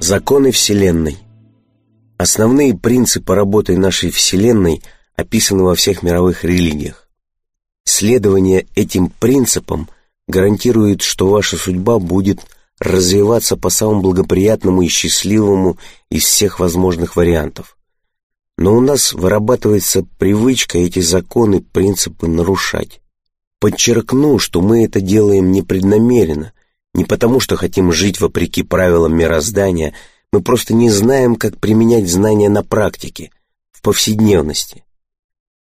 Законы Вселенной Основные принципы работы нашей Вселенной описаны во всех мировых религиях. Следование этим принципам гарантирует, что ваша судьба будет развиваться по самому благоприятному и счастливому из всех возможных вариантов. Но у нас вырабатывается привычка эти законы, принципы нарушать. Подчеркну, что мы это делаем непреднамеренно, не потому что хотим жить вопреки правилам мироздания, мы просто не знаем, как применять знания на практике, в повседневности.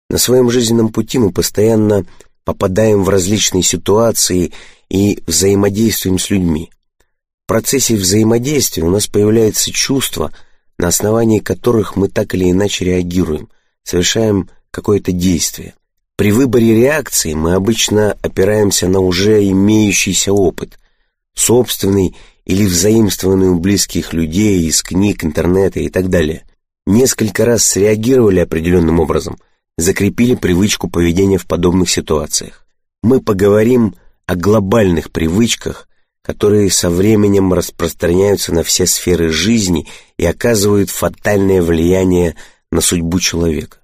На своем жизненном пути мы постоянно попадаем в различные ситуации и взаимодействуем с людьми. В процессе взаимодействия у нас появляется чувство, на основании которых мы так или иначе реагируем, совершаем какое-то действие. При выборе реакции мы обычно опираемся на уже имеющийся опыт, собственный или взаимствованный у близких людей из книг, интернета и так далее. Несколько раз среагировали определенным образом, закрепили привычку поведения в подобных ситуациях. Мы поговорим о глобальных привычках, которые со временем распространяются на все сферы жизни и оказывают фатальное влияние на судьбу человека.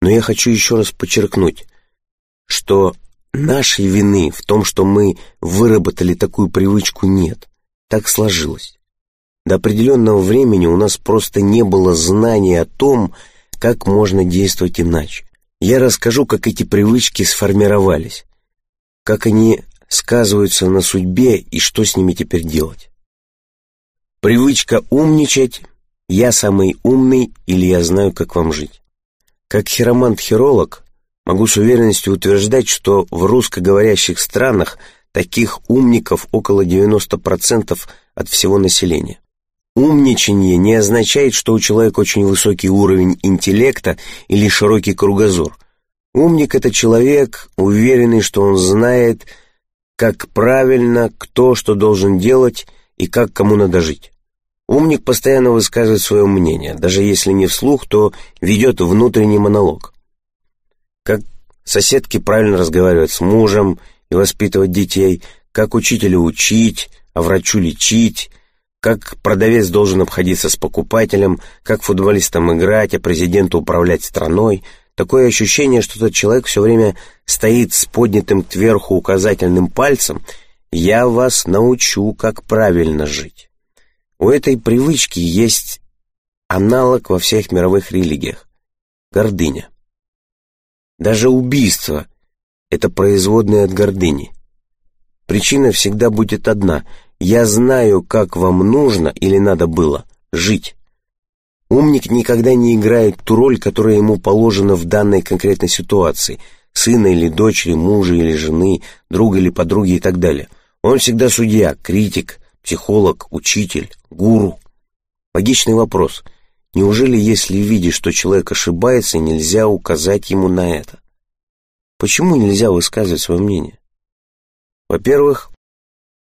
Но я хочу еще раз подчеркнуть, что нашей вины в том, что мы выработали такую привычку, нет. Так сложилось. До определенного времени у нас просто не было знания о том, как можно действовать иначе. Я расскажу, как эти привычки сформировались, как они сказываются на судьбе и что с ними теперь делать. Привычка умничать «я самый умный» или «я знаю, как вам жить». Как хиромант-хиролог могу с уверенностью утверждать, что в русскоговорящих странах таких умников около 90% от всего населения. Умничание не означает, что у человека очень высокий уровень интеллекта или широкий кругозор. Умник – это человек, уверенный, что он знает, как правильно, кто что должен делать и как кому надо жить. Умник постоянно высказывает свое мнение, даже если не вслух, то ведет внутренний монолог. Как соседки правильно разговаривать с мужем и воспитывать детей, как учителю учить, а врачу лечить – как продавец должен обходиться с покупателем, как футболистам играть, а президенту управлять страной. Такое ощущение, что тот человек все время стоит с поднятым кверху указательным пальцем «Я вас научу, как правильно жить». У этой привычки есть аналог во всех мировых религиях – гордыня. Даже убийство – это производное от гордыни. Причина всегда будет одна – я знаю, как вам нужно или надо было жить. Умник никогда не играет ту роль, которая ему положена в данной конкретной ситуации, сына или дочери, мужа или жены, друга или подруги и так далее. Он всегда судья, критик, психолог, учитель, гуру. Логичный вопрос. Неужели, если видишь, что человек ошибается, нельзя указать ему на это? Почему нельзя высказывать свое мнение? Во-первых,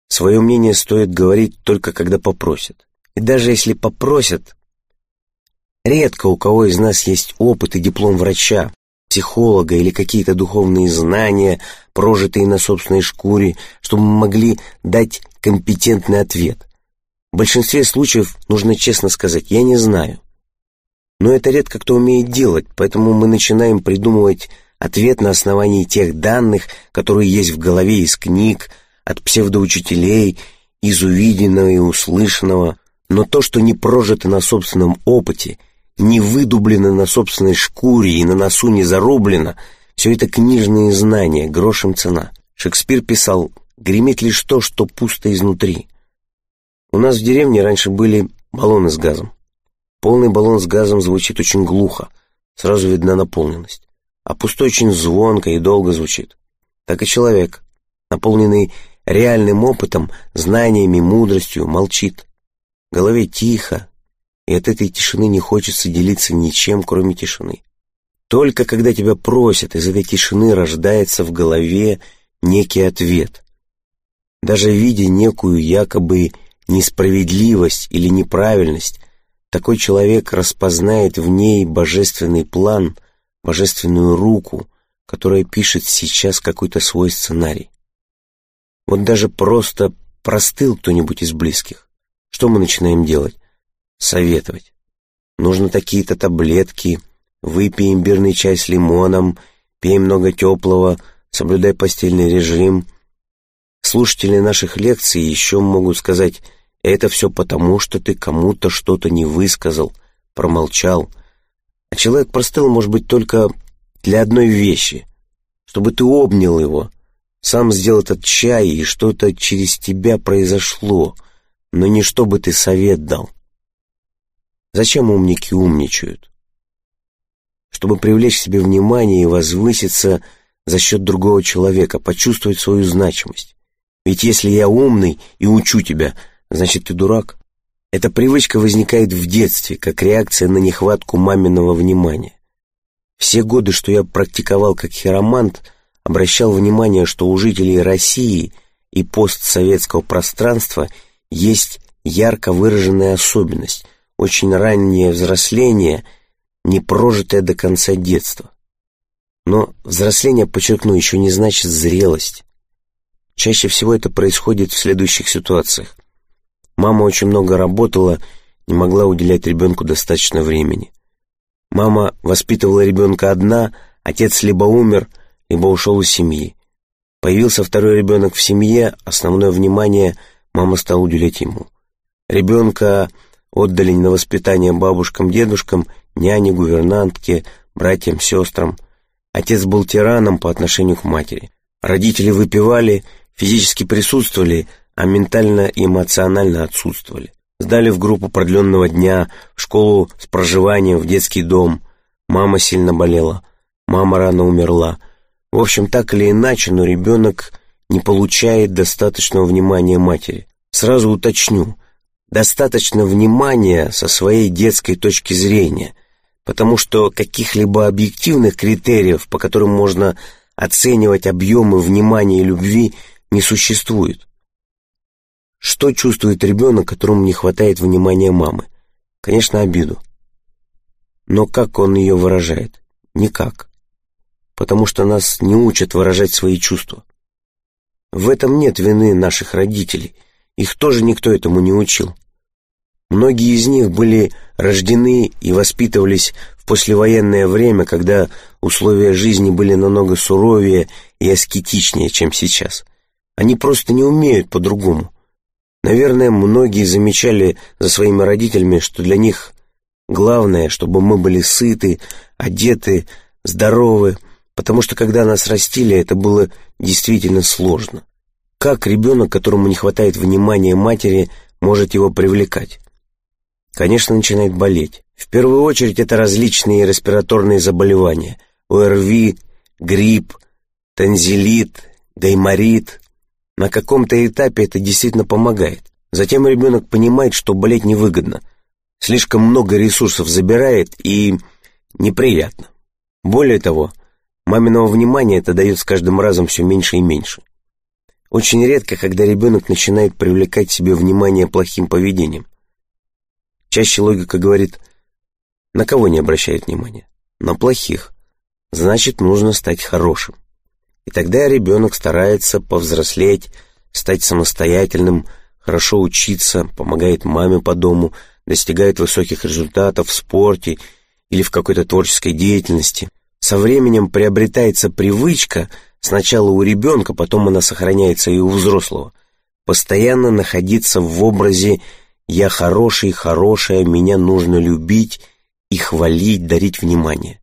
Свое мнение стоит говорить только когда попросят. И даже если попросят, редко у кого из нас есть опыт и диплом врача, психолога или какие-то духовные знания, прожитые на собственной шкуре, чтобы мы могли дать компетентный ответ. В большинстве случаев нужно честно сказать «я не знаю». Но это редко кто умеет делать, поэтому мы начинаем придумывать ответ на основании тех данных, которые есть в голове из книг, от псевдоучителей, из увиденного и услышанного, но то, что не прожито на собственном опыте, не выдублено на собственной шкуре и на носу не зарублено, все это книжные знания, грошем цена. Шекспир писал «Гремит лишь то, что пусто изнутри». У нас в деревне раньше были баллоны с газом. Полный баллон с газом звучит очень глухо, сразу видна наполненность. А пустой очень звонко и долго звучит. Так и человек, наполненный реальным опытом, знаниями, мудростью, молчит. В голове тихо, и от этой тишины не хочется делиться ничем, кроме тишины. Только когда тебя просят, из этой тишины рождается в голове некий ответ. Даже видя некую якобы несправедливость или неправильность, такой человек распознает в ней божественный план, божественную руку, которая пишет сейчас какой-то свой сценарий. Вот даже просто простыл кто-нибудь из близких. Что мы начинаем делать? Советовать. Нужно такие-то таблетки, выпей имбирный чай с лимоном, пей много теплого, соблюдай постельный режим. Слушатели наших лекций еще могут сказать, это все потому, что ты кому-то что-то не высказал, промолчал. А человек простыл, может быть, только для одной вещи, чтобы ты обнял его, сам сделал этот чай, и что-то через тебя произошло, но не чтобы ты совет дал. Зачем умники умничают? Чтобы привлечь себе внимание и возвыситься за счет другого человека, почувствовать свою значимость. Ведь если я умный и учу тебя, значит ты дурак. Эта привычка возникает в детстве, как реакция на нехватку маминого внимания. Все годы, что я практиковал как хиромант, обращал внимание, что у жителей России и постсоветского пространства есть ярко выраженная особенность, очень раннее взросление, не прожитое до конца детства. Но взросление, подчеркну, еще не значит зрелость. Чаще всего это происходит в следующих ситуациях. Мама очень много работала, не могла уделять ребенку достаточно времени. Мама воспитывала ребенка одна, отец либо умер, либо ушел из семьи. Появился второй ребенок в семье, основное внимание мама стала уделять ему. Ребенка отдали на воспитание бабушкам, дедушкам, няне, гувернантке, братьям, сестрам. Отец был тираном по отношению к матери. Родители выпивали, физически присутствовали, а ментально и эмоционально отсутствовали. Сдали в группу продленного дня, в школу с проживанием, в детский дом. Мама сильно болела, мама рано умерла. В общем, так или иначе, но ребенок не получает достаточного внимания матери. Сразу уточню, достаточно внимания со своей детской точки зрения, потому что каких-либо объективных критериев, по которым можно оценивать объемы внимания и любви, не существует. Что чувствует ребенок, которому не хватает внимания мамы? Конечно, обиду. Но как он ее выражает? Никак. Потому что нас не учат выражать свои чувства. В этом нет вины наших родителей. Их тоже никто этому не учил. Многие из них были рождены и воспитывались в послевоенное время, когда условия жизни были намного суровее и аскетичнее, чем сейчас. Они просто не умеют по-другому. Наверное, многие замечали за своими родителями, что для них главное, чтобы мы были сыты, одеты, здоровы, потому что когда нас растили, это было действительно сложно. Как ребенок, которому не хватает внимания матери, может его привлекать? Конечно, начинает болеть. В первую очередь это различные респираторные заболевания. ОРВИ, грипп, танзелит, гайморит, на каком-то этапе это действительно помогает. Затем ребенок понимает, что болеть невыгодно. Слишком много ресурсов забирает и неприятно. Более того, маминого внимания это дает с каждым разом все меньше и меньше. Очень редко, когда ребенок начинает привлекать себе внимание плохим поведением. Чаще логика говорит, на кого не обращает внимания? На плохих. Значит, нужно стать хорошим. И тогда ребенок старается повзрослеть, стать самостоятельным, хорошо учиться, помогает маме по дому, достигает высоких результатов в спорте или в какой-то творческой деятельности. Со временем приобретается привычка, сначала у ребенка, потом она сохраняется и у взрослого, постоянно находиться в образе «я хороший, хорошая, меня нужно любить» и хвалить, дарить внимание.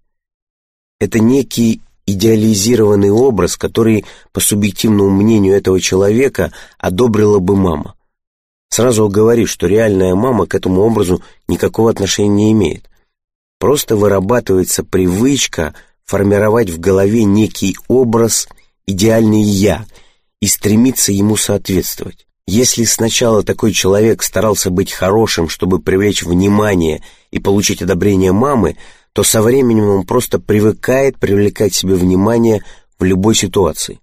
Это некий идеализированный образ, который, по субъективному мнению этого человека, одобрила бы мама. Сразу говорю, что реальная мама к этому образу никакого отношения не имеет. Просто вырабатывается привычка формировать в голове некий образ идеальный «я» и стремиться ему соответствовать. Если сначала такой человек старался быть хорошим, чтобы привлечь внимание и получить одобрение мамы, то со временем он просто привыкает привлекать себе внимание в любой ситуации.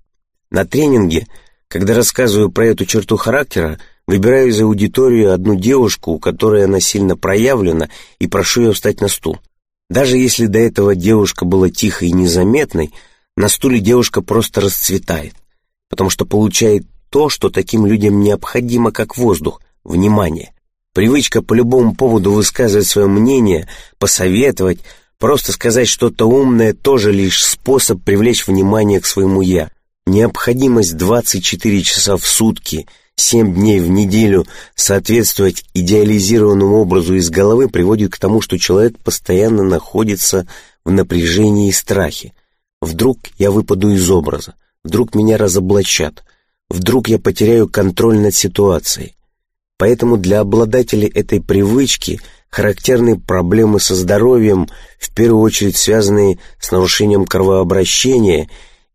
На тренинге, когда рассказываю про эту черту характера, выбираю из аудитории одну девушку, у которой она сильно проявлена, и прошу ее встать на стул. Даже если до этого девушка была тихой и незаметной, на стуле девушка просто расцветает, потому что получает то, что таким людям необходимо, как воздух, внимание. Привычка по любому поводу высказывать свое мнение, посоветовать, просто сказать что-то умное тоже лишь способ привлечь внимание к своему «я». Необходимость 24 часа в сутки, 7 дней в неделю соответствовать идеализированному образу из головы приводит к тому, что человек постоянно находится в напряжении и страхе. Вдруг я выпаду из образа, вдруг меня разоблачат, вдруг я потеряю контроль над ситуацией. Поэтому для обладателей этой привычки характерны проблемы со здоровьем, в первую очередь связанные с нарушением кровообращения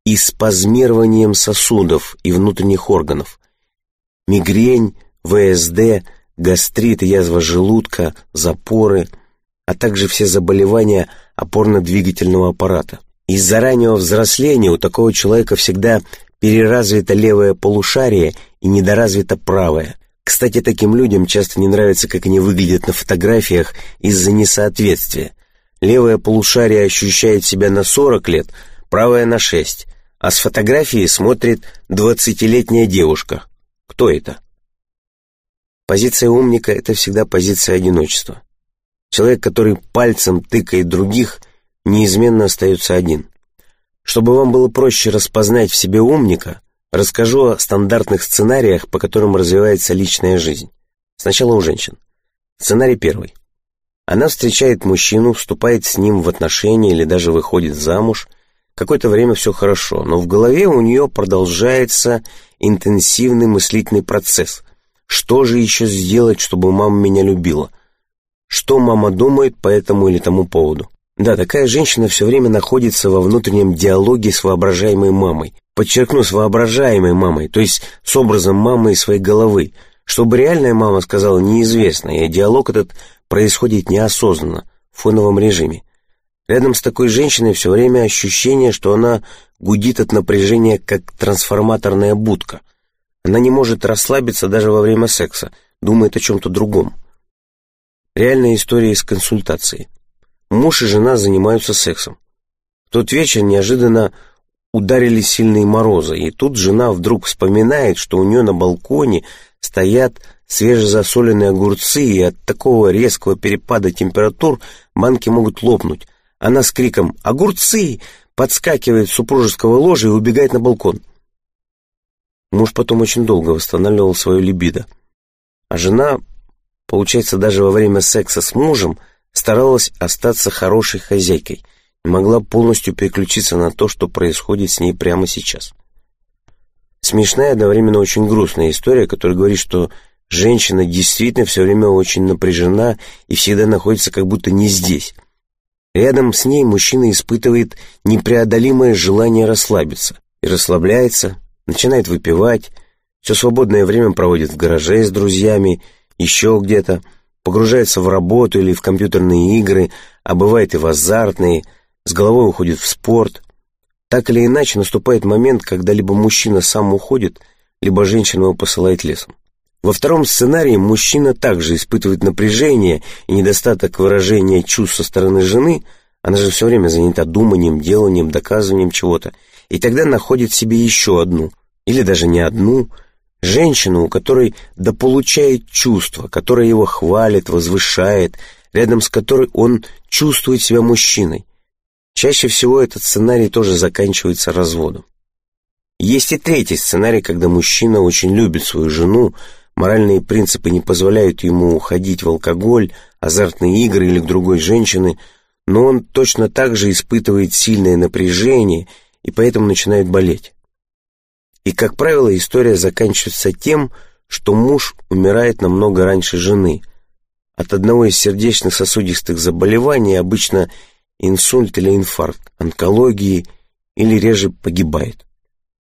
и спазмированием сосудов и внутренних органов. Мигрень, ВСД, гастрит, язва желудка, запоры, а также все заболевания опорно-двигательного аппарата. Из-за раннего взросления у такого человека всегда переразвито левое полушарие и недоразвито правое – кстати, таким людям часто не нравится, как они выглядят на фотографиях из-за несоответствия. Левое полушарие ощущает себя на 40 лет, правое на 6, а с фотографии смотрит 20-летняя девушка. Кто это? Позиция умника — это всегда позиция одиночества. Человек, который пальцем тыкает других, неизменно остается один. Чтобы вам было проще распознать в себе умника, Расскажу о стандартных сценариях, по которым развивается личная жизнь. Сначала у женщин. Сценарий первый. Она встречает мужчину, вступает с ним в отношения или даже выходит замуж. Какое-то время все хорошо, но в голове у нее продолжается интенсивный мыслительный процесс. Что же еще сделать, чтобы мама меня любила? Что мама думает по этому или тому поводу? Да, такая женщина все время находится во внутреннем диалоге с воображаемой мамой, подчеркну, с воображаемой мамой, то есть с образом мамы из своей головы. Чтобы реальная мама сказала, неизвестно, и диалог этот происходит неосознанно, в фоновом режиме. Рядом с такой женщиной все время ощущение, что она гудит от напряжения, как трансформаторная будка. Она не может расслабиться даже во время секса, думает о чем-то другом. Реальная история из консультации. Муж и жена занимаются сексом. В тот вечер неожиданно ударили сильные морозы, и тут жена вдруг вспоминает, что у нее на балконе стоят свежезасоленные огурцы, и от такого резкого перепада температур банки могут лопнуть. Она с криком «Огурцы!» подскакивает с супружеского ложа и убегает на балкон. Муж потом очень долго восстанавливал свою либидо. А жена, получается, даже во время секса с мужем старалась остаться хорошей хозяйкой – могла полностью переключиться на то, что происходит с ней прямо сейчас. Смешная, одновременно очень грустная история, которая говорит, что женщина действительно все время очень напряжена и всегда находится как будто не здесь. Рядом с ней мужчина испытывает непреодолимое желание расслабиться. И расслабляется, начинает выпивать, все свободное время проводит в гараже с друзьями, еще где-то, погружается в работу или в компьютерные игры, а бывает и в азартные – с головой уходит в спорт. Так или иначе, наступает момент, когда либо мужчина сам уходит, либо женщина его посылает лесом. Во втором сценарии мужчина также испытывает напряжение и недостаток выражения чувств со стороны жены, она же все время занята думанием, деланием, доказыванием чего-то, и тогда находит себе еще одну, или даже не одну, женщину, у которой дополучает чувство, которая его хвалит, возвышает, рядом с которой он чувствует себя мужчиной. Чаще всего этот сценарий тоже заканчивается разводом. Есть и третий сценарий, когда мужчина очень любит свою жену, моральные принципы не позволяют ему уходить в алкоголь, азартные игры или к другой женщине, но он точно так же испытывает сильное напряжение и поэтому начинает болеть. И, как правило, история заканчивается тем, что муж умирает намного раньше жены. От одного из сердечных сосудистых заболеваний обычно инсульт или инфаркт, онкологии или реже погибает.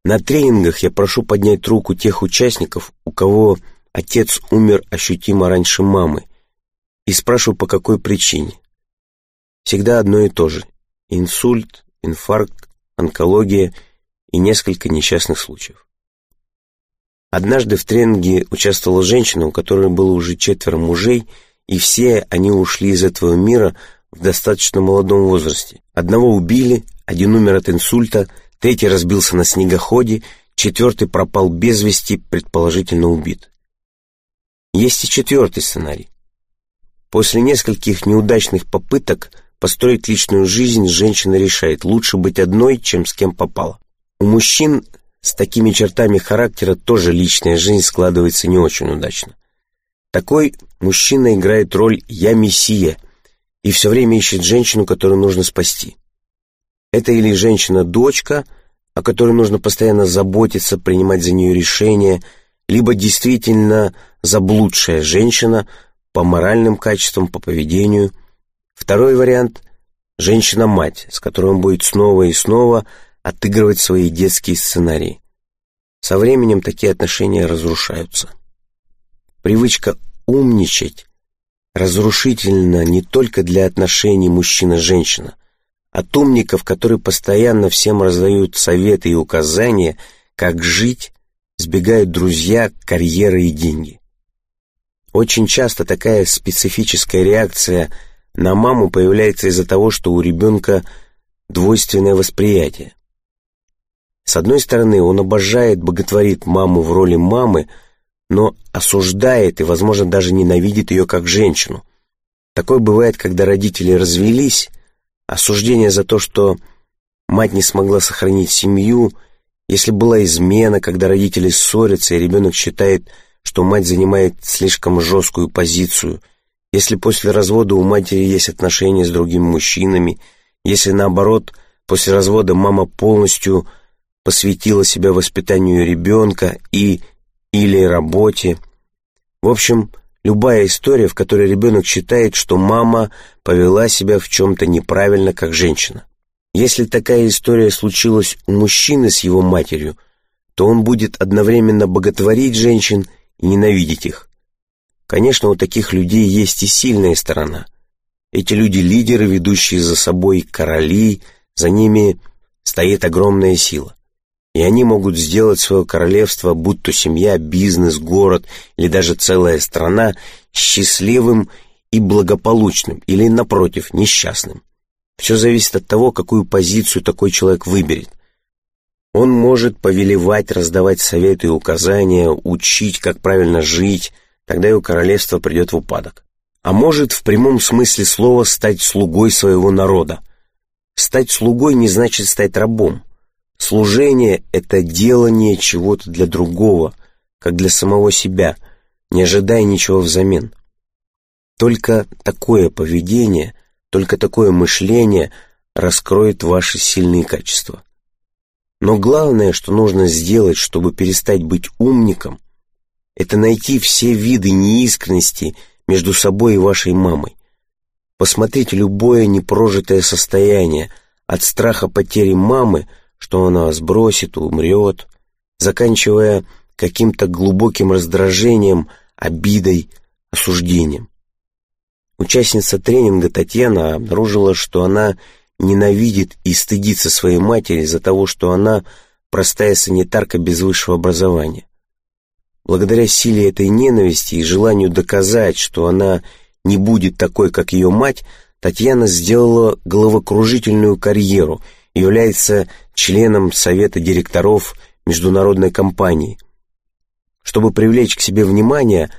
На тренингах я прошу поднять руку тех участников, у кого отец умер ощутимо раньше мамы, и спрашиваю, по какой причине. Всегда одно и то же. Инсульт, инфаркт, онкология и несколько несчастных случаев. Однажды в тренинге участвовала женщина, у которой было уже четверо мужей, и все они ушли из этого мира в достаточно молодом возрасте. Одного убили, один умер от инсульта, третий разбился на снегоходе, четвертый пропал без вести, предположительно убит. Есть и четвертый сценарий. После нескольких неудачных попыток построить личную жизнь женщина решает, лучше быть одной, чем с кем попало. У мужчин с такими чертами характера тоже личная жизнь складывается не очень удачно. Такой мужчина играет роль «я мессия» и все время ищет женщину, которую нужно спасти. Это или женщина-дочка, о которой нужно постоянно заботиться, принимать за нее решения, либо действительно заблудшая женщина по моральным качествам, по поведению. Второй вариант – женщина-мать, с которой он будет снова и снова отыгрывать свои детские сценарии. Со временем такие отношения разрушаются. Привычка умничать разрушительна не только для отношений мужчина-женщина. От умников, которые постоянно всем раздают советы и указания, как жить, сбегают друзья, карьера и деньги. Очень часто такая специфическая реакция на маму появляется из-за того, что у ребенка двойственное восприятие. С одной стороны, он обожает, боготворит маму в роли мамы, но осуждает и, возможно, даже ненавидит ее как женщину. Такое бывает, когда родители развелись, осуждение за то, что мать не смогла сохранить семью, если была измена, когда родители ссорятся, и ребенок считает, что мать занимает слишком жесткую позицию, если после развода у матери есть отношения с другими мужчинами, если, наоборот, после развода мама полностью посвятила себя воспитанию ребенка и или работе. В общем, любая история, в которой ребенок считает, что мама повела себя в чем-то неправильно, как женщина. Если такая история случилась у мужчины с его матерью, то он будет одновременно боготворить женщин и ненавидеть их. Конечно, у таких людей есть и сильная сторона. Эти люди лидеры, ведущие за собой короли, за ними стоит огромная сила и они могут сделать свое королевство, будь то семья, бизнес, город или даже целая страна, счастливым и благополучным, или, напротив, несчастным. Все зависит от того, какую позицию такой человек выберет. Он может повелевать, раздавать советы и указания, учить, как правильно жить, тогда его королевство придет в упадок. А может в прямом смысле слова стать слугой своего народа. Стать слугой не значит стать рабом. Служение — это делание чего-то для другого, как для самого себя, не ожидая ничего взамен. Только такое поведение, только такое мышление раскроет ваши сильные качества. Но главное, что нужно сделать, чтобы перестать быть умником, это найти все виды неискренности между собой и вашей мамой. Посмотрите любое непрожитое состояние, от страха потери мамы – что она сбросит, умрет, заканчивая каким-то глубоким раздражением, обидой, осуждением. Участница тренинга Татьяна обнаружила, что она ненавидит и стыдится своей матери из-за того, что она простая санитарка без высшего образования. Благодаря силе этой ненависти и желанию доказать, что она не будет такой, как ее мать, Татьяна сделала головокружительную карьеру – является членом совета директоров международной компании. Чтобы привлечь к себе внимание,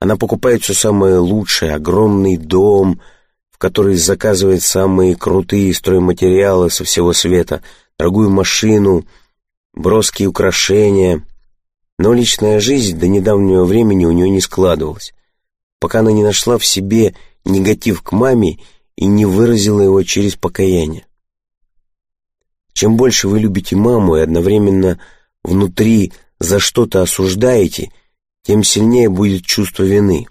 она покупает все самое лучшее, огромный дом, в который заказывает самые крутые стройматериалы со всего света, дорогую машину, броские украшения. Но личная жизнь до недавнего времени у нее не складывалась, пока она не нашла в себе негатив к маме и не выразила его через покаяние. Чем больше вы любите маму и одновременно внутри за что-то осуждаете, тем сильнее будет чувство вины.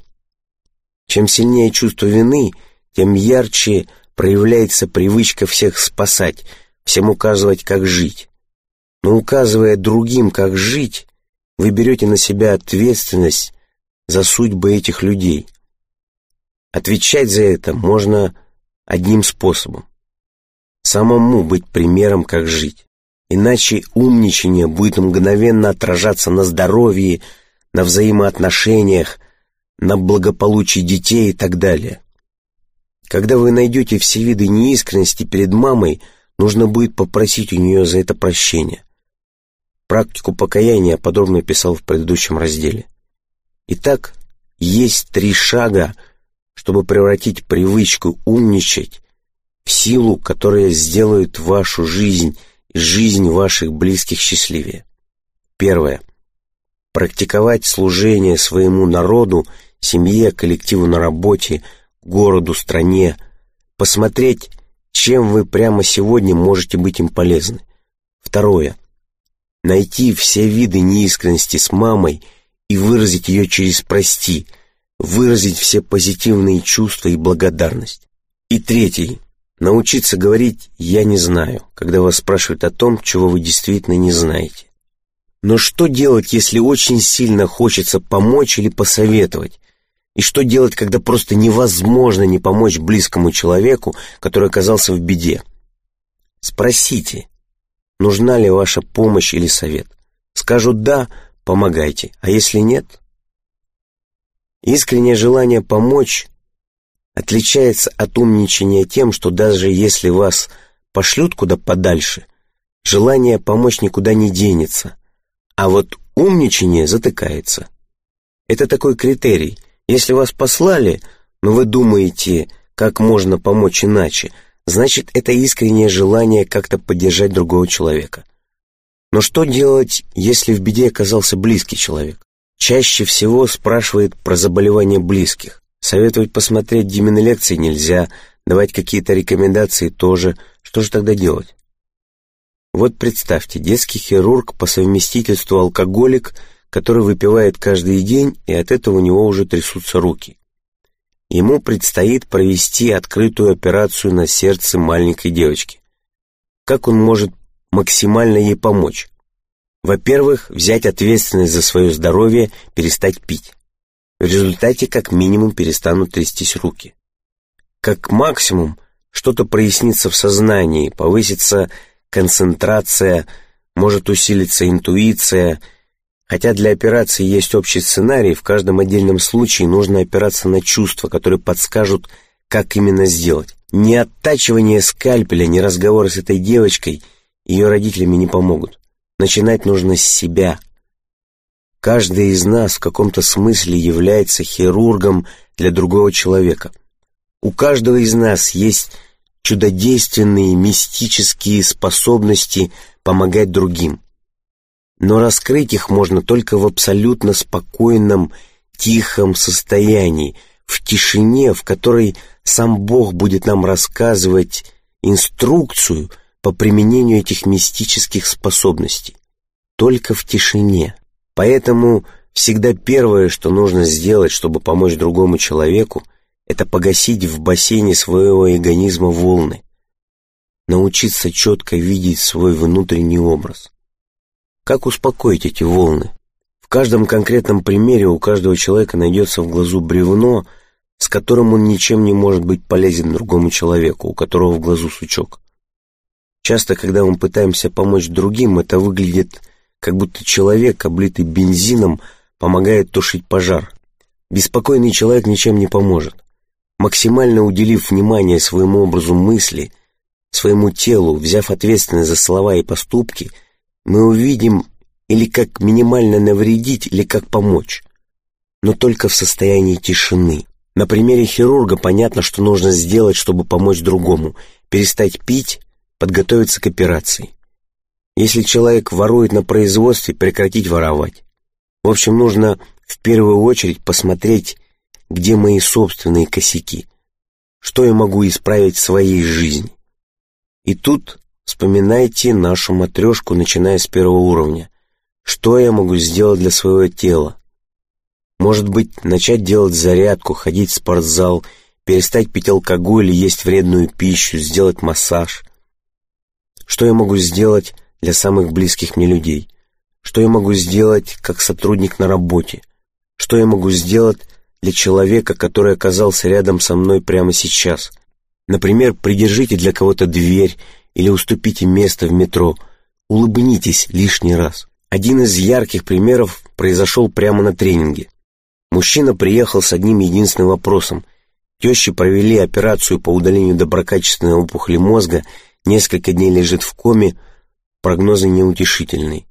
Чем сильнее чувство вины, тем ярче проявляется привычка всех спасать, всем указывать, как жить. Но указывая другим, как жить, вы берете на себя ответственность за судьбы этих людей. Отвечать за это можно одним способом самому быть примером, как жить. Иначе умничание будет мгновенно отражаться на здоровье, на взаимоотношениях, на благополучии детей и так далее. Когда вы найдете все виды неискренности перед мамой, нужно будет попросить у нее за это прощения. Практику покаяния подробно писал в предыдущем разделе. Итак, есть три шага, чтобы превратить привычку умничать в силу, которая сделает вашу жизнь и жизнь ваших близких счастливее. Первое. Практиковать служение своему народу, семье, коллективу на работе, городу, стране. Посмотреть, чем вы прямо сегодня можете быть им полезны. Второе. Найти все виды неискренности с мамой и выразить ее через «прости», выразить все позитивные чувства и благодарность. И третий. Научиться говорить «я не знаю», когда вас спрашивают о том, чего вы действительно не знаете. Но что делать, если очень сильно хочется помочь или посоветовать? И что делать, когда просто невозможно не помочь близкому человеку, который оказался в беде? Спросите, нужна ли ваша помощь или совет. Скажут «да», помогайте, а если нет? Искреннее желание помочь отличается от умничания тем, что даже если вас пошлют куда подальше, желание помочь никуда не денется, а вот умничание затыкается. Это такой критерий. Если вас послали, но вы думаете, как можно помочь иначе, значит, это искреннее желание как-то поддержать другого человека. Но что делать, если в беде оказался близкий человек? Чаще всего спрашивает про заболевания близких. Советовать посмотреть Димины лекции нельзя, давать какие-то рекомендации тоже. Что же тогда делать? Вот представьте, детский хирург по совместительству алкоголик, который выпивает каждый день, и от этого у него уже трясутся руки. Ему предстоит провести открытую операцию на сердце маленькой девочки. Как он может максимально ей помочь? Во-первых, взять ответственность за свое здоровье, перестать пить. В результате как минимум перестанут трястись руки. Как максимум что-то прояснится в сознании, повысится концентрация, может усилиться интуиция – Хотя для операции есть общий сценарий, в каждом отдельном случае нужно опираться на чувства, которые подскажут, как именно сделать. Ни оттачивание скальпеля, ни разговоры с этой девочкой ее родителями не помогут. Начинать нужно с себя. Каждый из нас в каком-то смысле является хирургом для другого человека. У каждого из нас есть чудодейственные мистические способности помогать другим но раскрыть их можно только в абсолютно спокойном, тихом состоянии, в тишине, в которой сам Бог будет нам рассказывать инструкцию по применению этих мистических способностей. Только в тишине. Поэтому всегда первое, что нужно сделать, чтобы помочь другому человеку, это погасить в бассейне своего эгоизма волны, научиться четко видеть свой внутренний образ. Как успокоить эти волны? В каждом конкретном примере у каждого человека найдется в глазу бревно, с которым он ничем не может быть полезен другому человеку, у которого в глазу сучок. Часто, когда мы пытаемся помочь другим, это выглядит, как будто человек, облитый бензином, помогает тушить пожар. Беспокойный человек ничем не поможет. Максимально уделив внимание своему образу мысли, своему телу, взяв ответственность за слова и поступки – мы увидим или как минимально навредить, или как помочь, но только в состоянии тишины. На примере хирурга понятно, что нужно сделать, чтобы помочь другому, перестать пить, подготовиться к операции. Если человек ворует на производстве, прекратить воровать. В общем, нужно в первую очередь посмотреть, где мои собственные косяки, что я могу исправить в своей жизни. И тут Вспоминайте нашу матрешку, начиная с первого уровня. Что я могу сделать для своего тела? Может быть, начать делать зарядку, ходить в спортзал, перестать пить алкоголь и есть вредную пищу, сделать массаж. Что я могу сделать для самых близких мне людей? Что я могу сделать как сотрудник на работе? Что я могу сделать для человека, который оказался рядом со мной прямо сейчас? Например, придержите для кого-то дверь или уступите место в метро, улыбнитесь лишний раз. Один из ярких примеров произошел прямо на тренинге. Мужчина приехал с одним единственным вопросом. Тещи провели операцию по удалению доброкачественной опухоли мозга, несколько дней лежит в коме, прогнозы неутешительные.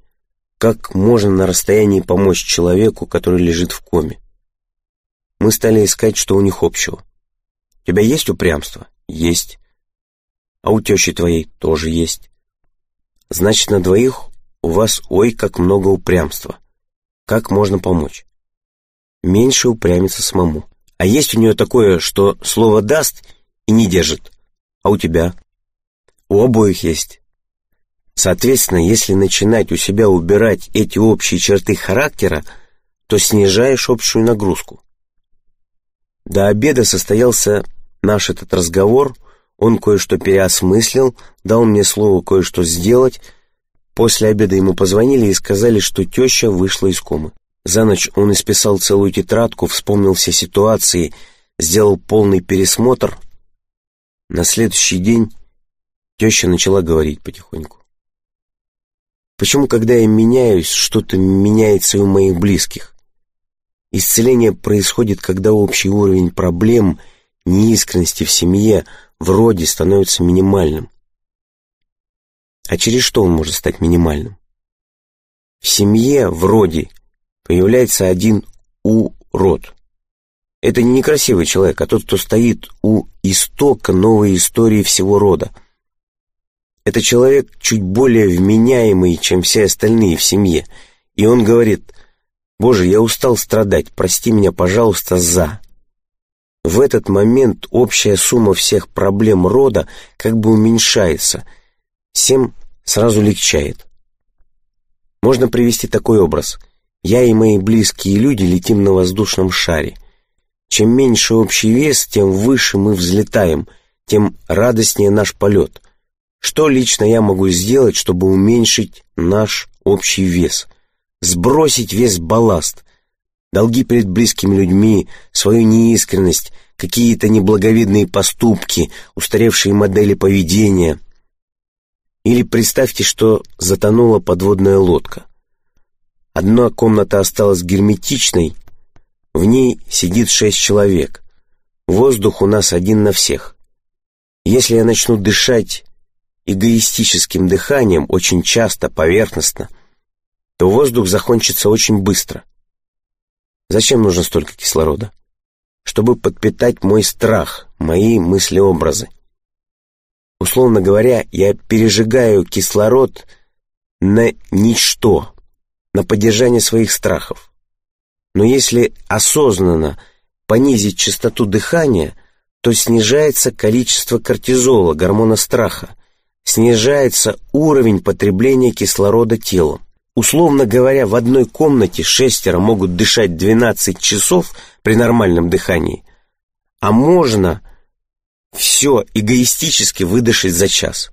Как можно на расстоянии помочь человеку, который лежит в коме? мы стали искать, что у них общего. У тебя есть упрямство? Есть. А у тещи твоей тоже есть. Значит, на двоих у вас ой как много упрямства. Как можно помочь? Меньше упрямиться самому. А есть у нее такое, что слово даст и не держит. А у тебя? У обоих есть. Соответственно, если начинать у себя убирать эти общие черты характера, то снижаешь общую нагрузку. До обеда состоялся наш этот разговор, он кое-что переосмыслил, дал мне слово кое-что сделать. После обеда ему позвонили и сказали, что теща вышла из комы. За ночь он исписал целую тетрадку, вспомнил все ситуации, сделал полный пересмотр. На следующий день теща начала говорить потихоньку. Почему, когда я меняюсь, что-то меняется и у моих близких? Исцеление происходит, когда общий уровень проблем, неискренности в семье, в роде становится минимальным. А через что он может стать минимальным? В семье, в роде, появляется один урод. Это не некрасивый человек, а тот, кто стоит у истока новой истории всего рода. Это человек чуть более вменяемый, чем все остальные в семье. И он говорит, «Боже, я устал страдать, прости меня, пожалуйста, за». В этот момент общая сумма всех проблем рода как бы уменьшается, всем сразу легчает. Можно привести такой образ – я и мои близкие люди летим на воздушном шаре. Чем меньше общий вес, тем выше мы взлетаем, тем радостнее наш полет. Что лично я могу сделать, чтобы уменьшить наш общий вес? Сбросить весь балласт, долги перед близкими людьми, свою неискренность, какие-то неблаговидные поступки, устаревшие модели поведения. Или представьте, что затонула подводная лодка. Одна комната осталась герметичной, в ней сидит шесть человек. Воздух у нас один на всех. Если я начну дышать эгоистическим дыханием, очень часто, поверхностно, то воздух закончится очень быстро. Зачем нужно столько кислорода? Чтобы подпитать мой страх, мои мысли-образы. Условно говоря, я пережигаю кислород на ничто, на поддержание своих страхов. Но если осознанно понизить частоту дыхания, то снижается количество кортизола, гормона страха, снижается уровень потребления кислорода телом. Условно говоря, в одной комнате шестеро могут дышать 12 часов при нормальном дыхании, а можно все эгоистически выдышать за час.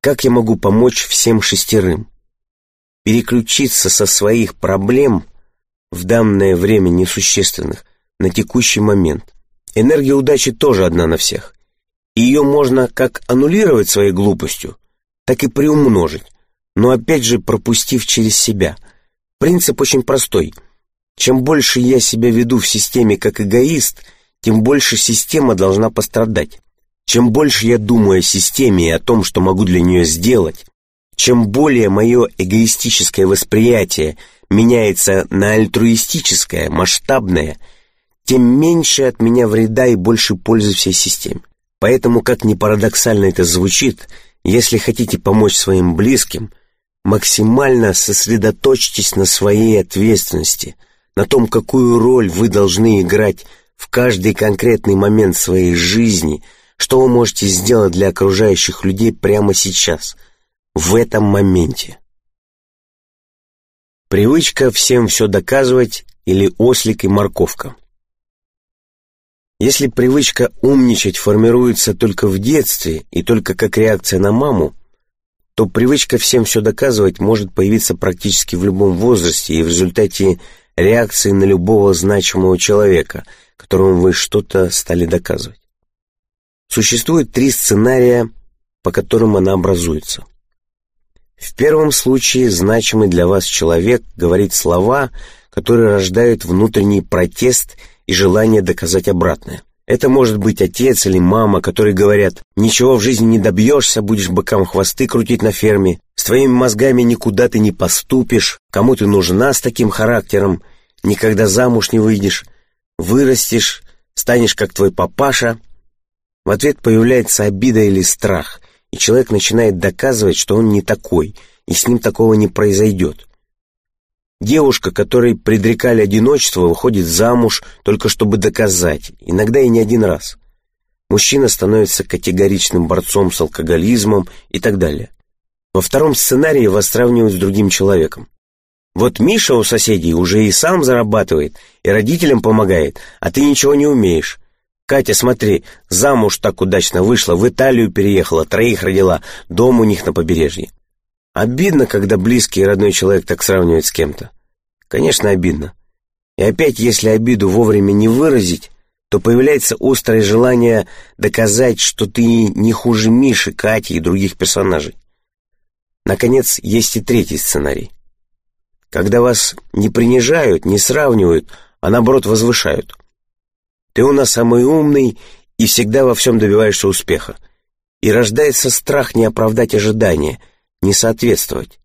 Как я могу помочь всем шестерым? переключиться со своих проблем, в данное время несущественных, на текущий момент. Энергия удачи тоже одна на всех. Ее можно как аннулировать своей глупостью, так и приумножить, но опять же пропустив через себя. Принцип очень простой. Чем больше я себя веду в системе как эгоист, тем больше система должна пострадать. Чем больше я думаю о системе и о том, что могу для нее сделать, чем более мое эгоистическое восприятие меняется на альтруистическое, масштабное, тем меньше от меня вреда и больше пользы всей системе. Поэтому, как ни парадоксально это звучит, если хотите помочь своим близким, максимально сосредоточьтесь на своей ответственности, на том, какую роль вы должны играть в каждый конкретный момент своей жизни, что вы можете сделать для окружающих людей прямо сейчас – в этом моменте. Привычка всем все доказывать или ослик и морковка. Если привычка умничать формируется только в детстве и только как реакция на маму, то привычка всем все доказывать может появиться практически в любом возрасте и в результате реакции на любого значимого человека, которому вы что-то стали доказывать. Существует три сценария, по которым она образуется – в первом случае значимый для вас человек говорит слова, которые рождают внутренний протест и желание доказать обратное. Это может быть отец или мама, которые говорят «Ничего в жизни не добьешься, будешь быкам хвосты крутить на ферме, с твоими мозгами никуда ты не поступишь, кому ты нужна с таким характером, никогда замуж не выйдешь». вырастешь, станешь как твой папаша. В ответ появляется обида или страх, и человек начинает доказывать, что он не такой, и с ним такого не произойдет. Девушка, которой предрекали одиночество, выходит замуж только чтобы доказать, иногда и не один раз. Мужчина становится категоричным борцом с алкоголизмом и так далее. Во втором сценарии вас сравнивают с другим человеком. Вот Миша у соседей уже и сам зарабатывает, и родителям помогает, а ты ничего не умеешь. Катя, смотри, замуж так удачно вышла, в Италию переехала, троих родила, дом у них на побережье. Обидно, когда близкий и родной человек так сравнивает с кем-то. Конечно, обидно. И опять, если обиду вовремя не выразить, то появляется острое желание доказать, что ты не хуже Миши, Кати и других персонажей. Наконец, есть и третий сценарий. Когда вас не принижают, не сравнивают, а наоборот возвышают. Ты у нас самый умный и всегда во всем добиваешься успеха. И рождается страх не оправдать ожидания, не соответствовать.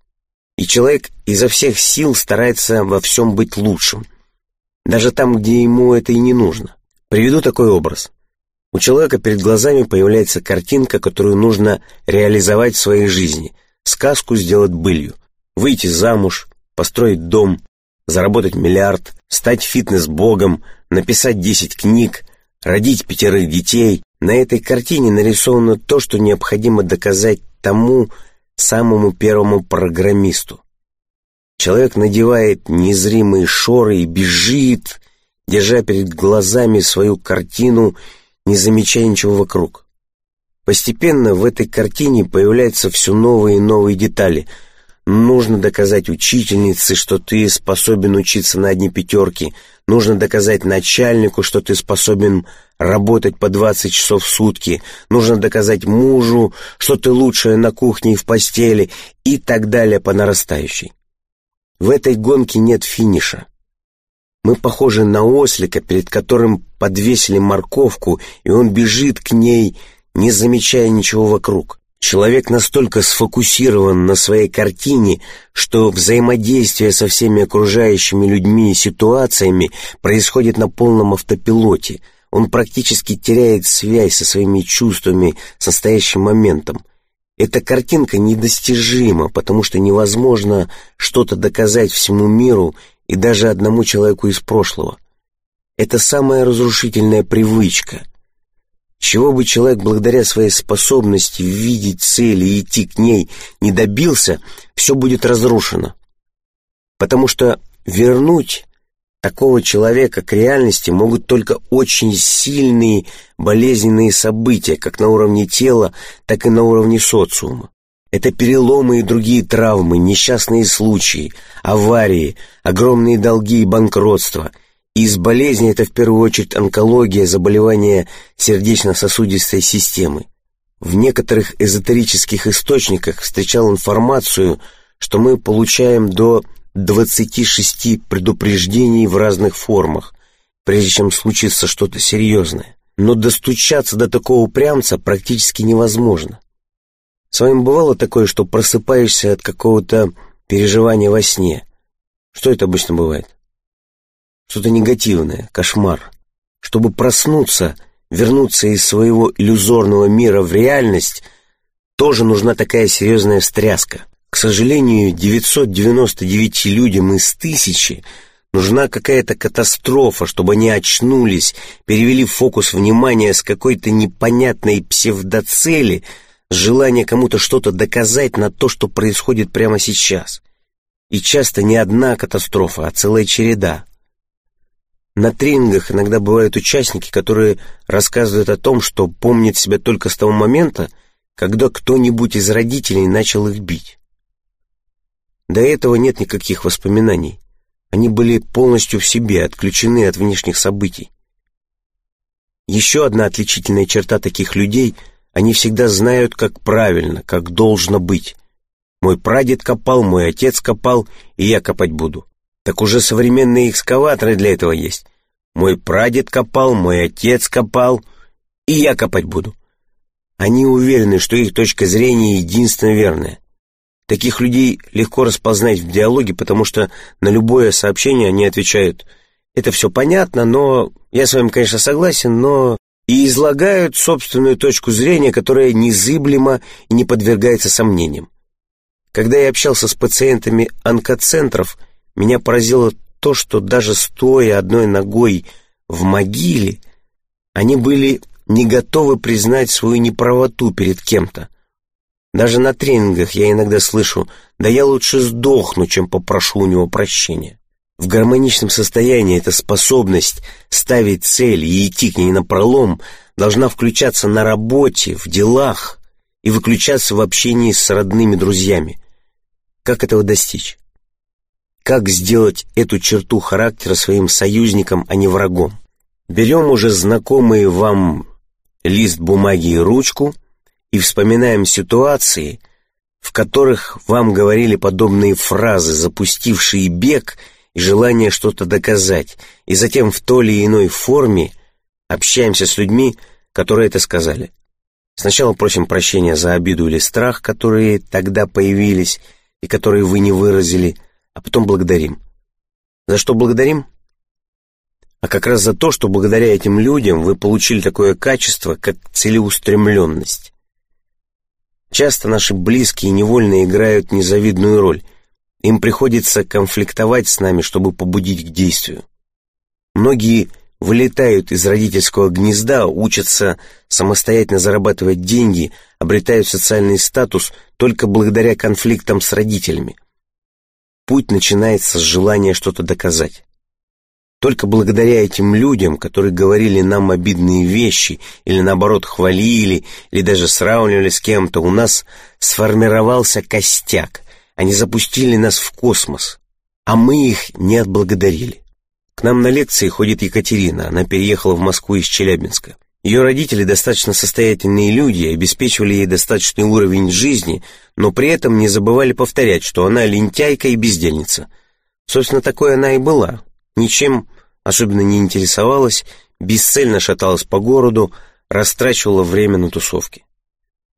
И человек изо всех сил старается во всем быть лучшим, даже там, где ему это и не нужно. Приведу такой образ. У человека перед глазами появляется картинка, которую нужно реализовать в своей жизни, сказку сделать былью, выйти замуж, построить дом, заработать миллиард, стать фитнес-богом, написать десять книг, родить пятерых детей. На этой картине нарисовано то, что необходимо доказать тому самому первому программисту. Человек надевает незримые шоры и бежит, держа перед глазами свою картину, не замечая ничего вокруг. Постепенно в этой картине появляются все новые и новые детали. Нужно доказать учительнице, что ты способен учиться на одни пятерки. Нужно доказать начальнику, что ты способен работать по 20 часов в сутки. Нужно доказать мужу, что ты лучшая на кухне и в постели. И так далее по нарастающей. В этой гонке нет финиша. Мы похожи на ослика, перед которым подвесили морковку, и он бежит к ней, не замечая ничего вокруг. Человек настолько сфокусирован на своей картине, что взаимодействие со всеми окружающими людьми и ситуациями происходит на полном автопилоте. Он практически теряет связь со своими чувствами, с настоящим моментом. Эта картинка недостижима, потому что невозможно что-то доказать всему миру и даже одному человеку из прошлого. Это самая разрушительная привычка. Чего бы человек благодаря своей способности видеть цели и идти к ней не добился, все будет разрушено. Потому что вернуть такого человека к реальности могут только очень сильные болезненные события, как на уровне тела, так и на уровне социума. Это переломы и другие травмы, несчастные случаи, аварии, огромные долги и банкротство. Из болезни это в первую очередь онкология, заболевания сердечно-сосудистой системы. В некоторых эзотерических источниках встречал информацию, что мы получаем до 26 предупреждений в разных формах, прежде чем случится что-то серьезное. Но достучаться до такого упрямца практически невозможно. С вами бывало такое, что просыпаешься от какого-то переживания во сне? Что это обычно бывает? Что-то негативное, кошмар. Чтобы проснуться, вернуться из своего иллюзорного мира в реальность, тоже нужна такая серьезная встряска. К сожалению, 999 людям из тысячи нужна какая-то катастрофа, чтобы они очнулись, перевели фокус внимания с какой-то непонятной псевдоцели – желание кому-то что-то доказать на то, что происходит прямо сейчас. И часто не одна катастрофа, а целая череда. На тренингах иногда бывают участники, которые рассказывают о том, что помнят себя только с того момента, когда кто-нибудь из родителей начал их бить. До этого нет никаких воспоминаний. Они были полностью в себе, отключены от внешних событий. Еще одна отличительная черта таких людей – они всегда знают, как правильно, как должно быть. Мой прадед копал, мой отец копал, и я копать буду. Так уже современные экскаваторы для этого есть. Мой прадед копал, мой отец копал, и я копать буду. Они уверены, что их точка зрения единственно верная. Таких людей легко распознать в диалоге, потому что на любое сообщение они отвечают Это все понятно, но... Я с вами, конечно, согласен, но... И излагают собственную точку зрения, которая незыблема и не подвергается сомнениям. Когда я общался с пациентами онкоцентров, меня поразило то, что даже стоя одной ногой в могиле, они были не готовы признать свою неправоту перед кем-то. Даже на тренингах я иногда слышу «да я лучше сдохну, чем попрошу у него прощения». В гармоничном состоянии эта способность ставить цель и идти к ней напролом должна включаться на работе, в делах и выключаться в общении с родными друзьями. Как этого достичь? Как сделать эту черту характера своим союзником, а не врагом? Берем уже знакомые вам лист бумаги и ручку и вспоминаем ситуации, в которых вам говорили подобные фразы, запустившие бег и желание что-то доказать, и затем в той или иной форме общаемся с людьми, которые это сказали. Сначала просим прощения за обиду или страх, которые тогда появились и которые вы не выразили, а потом благодарим. За что благодарим? а как раз за то, что благодаря этим людям вы получили такое качество, как целеустремленность. Часто наши близкие невольно играют незавидную роль. Им приходится конфликтовать с нами, чтобы побудить к действию. Многие вылетают из родительского гнезда, учатся самостоятельно зарабатывать деньги, обретают социальный статус только благодаря конфликтам с родителями. Путь начинается с желания что-то доказать. Только благодаря этим людям, которые говорили нам обидные вещи, или наоборот хвалили, или даже сравнивали с кем-то, у нас сформировался костяк. Они запустили нас в космос, а мы их не отблагодарили. К нам на лекции ходит Екатерина, она переехала в Москву из Челябинска. Ее родители достаточно состоятельные люди, обеспечивали ей достаточный уровень жизни, но при этом не забывали повторять, что она лентяйка и бездельница. Собственно, такой она и была, ничем особенно не интересовалась, бесцельно шаталась по городу, растрачивала время на тусовки.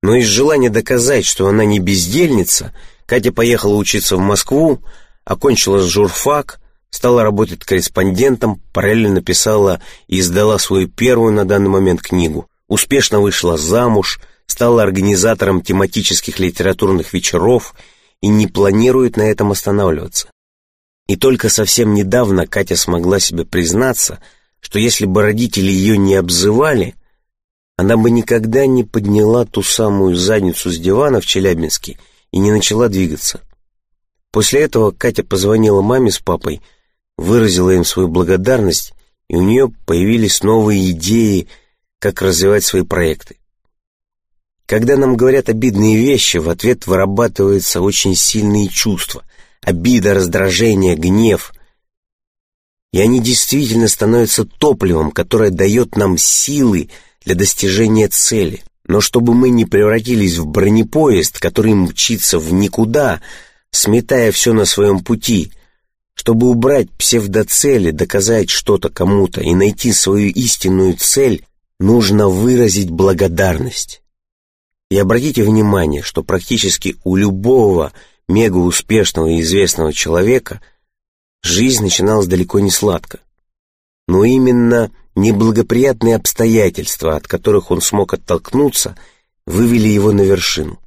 Но из желания доказать, что она не бездельница, Катя поехала учиться в Москву, окончила журфак, стала работать корреспондентом, параллельно писала и издала свою первую на данный момент книгу, успешно вышла замуж, стала организатором тематических литературных вечеров и не планирует на этом останавливаться. И только совсем недавно Катя смогла себе признаться, что если бы родители ее не обзывали, она бы никогда не подняла ту самую задницу с дивана в Челябинске и не начала двигаться. После этого Катя позвонила маме с папой, выразила им свою благодарность, и у нее появились новые идеи, как развивать свои проекты. Когда нам говорят обидные вещи, в ответ вырабатываются очень сильные чувства — обида, раздражение, гнев. И они действительно становятся топливом, которое дает нам силы для достижения цели. Но чтобы мы не превратились в бронепоезд, который мчится в никуда, сметая все на своем пути, чтобы убрать псевдоцели, доказать что-то кому-то и найти свою истинную цель, нужно выразить благодарность. И обратите внимание, что практически у любого мега успешного и известного человека, жизнь начиналась далеко не сладко. Но именно неблагоприятные обстоятельства, от которых он смог оттолкнуться, вывели его на вершину.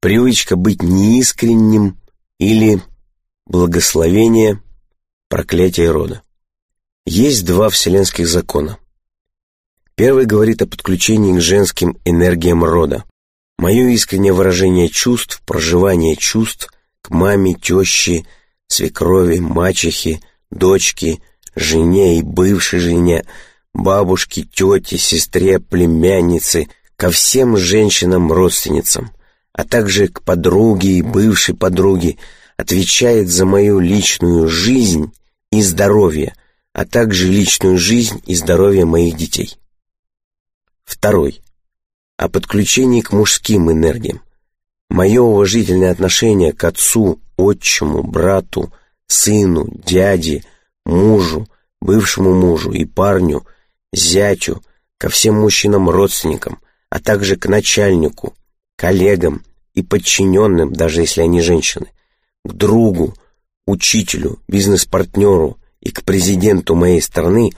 Привычка быть неискренним или благословение, проклятие рода. Есть два вселенских закона. Первый говорит о подключении к женским энергиям рода. Мое искреннее выражение чувств, проживание чувств к маме, теще, свекрови, мачехе, дочке, жене и бывшей жене, бабушке, тете, сестре, племяннице, ко всем женщинам-родственницам, а также к подруге и бывшей подруге, отвечает за мою личную жизнь и здоровье, а также личную жизнь и здоровье моих детей. Второй о подключении к мужским энергиям. Мое уважительное отношение к отцу, отчиму, брату, сыну, дяде, мужу, бывшему мужу и парню, зятю, ко всем мужчинам-родственникам, а также к начальнику, коллегам и подчиненным, даже если они женщины, к другу, учителю, бизнес-партнеру и к президенту моей страны